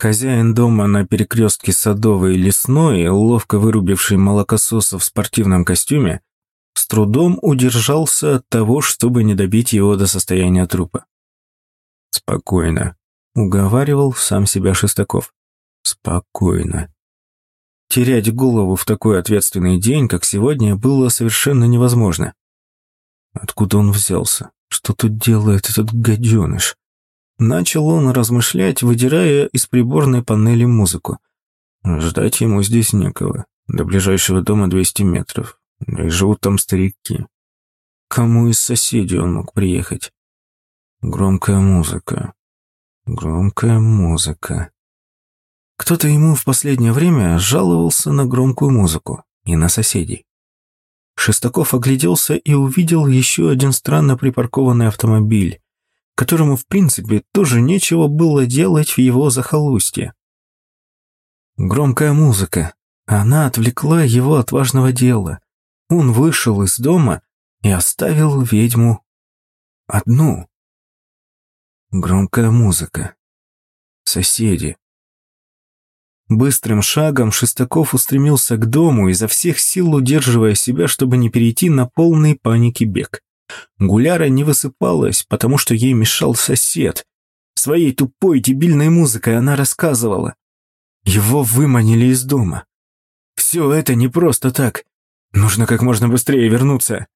Хозяин дома на перекрестке Садовой и Лесной, ловко вырубивший молокососа в спортивном костюме, с трудом удержался от того, чтобы не добить его до состояния трупа. «Спокойно», — уговаривал сам себя Шестаков. «Спокойно». Терять голову в такой ответственный день, как сегодня, было совершенно невозможно. Откуда он взялся? Что тут делает этот гаденыш? Начал он размышлять, выдирая из приборной панели музыку. Ждать ему здесь некого. До ближайшего дома 200 метров. И живут там старики. Кому из соседей он мог приехать? Громкая музыка. Громкая музыка. Кто-то ему в последнее время жаловался на громкую музыку и на соседей. Шестаков огляделся и увидел еще один странно припаркованный автомобиль, которому, в принципе, тоже нечего было делать в его захолустье. Громкая музыка. Она отвлекла его от важного дела. Он вышел из дома и оставил ведьму одну. Громкая музыка. Соседи. Быстрым шагом Шестаков устремился к дому, изо всех сил удерживая себя, чтобы не перейти на полный паники бег. Гуляра не высыпалась, потому что ей мешал сосед. Своей тупой дебильной музыкой она рассказывала. Его выманили из дома. Все это не просто так. Нужно как можно быстрее вернуться.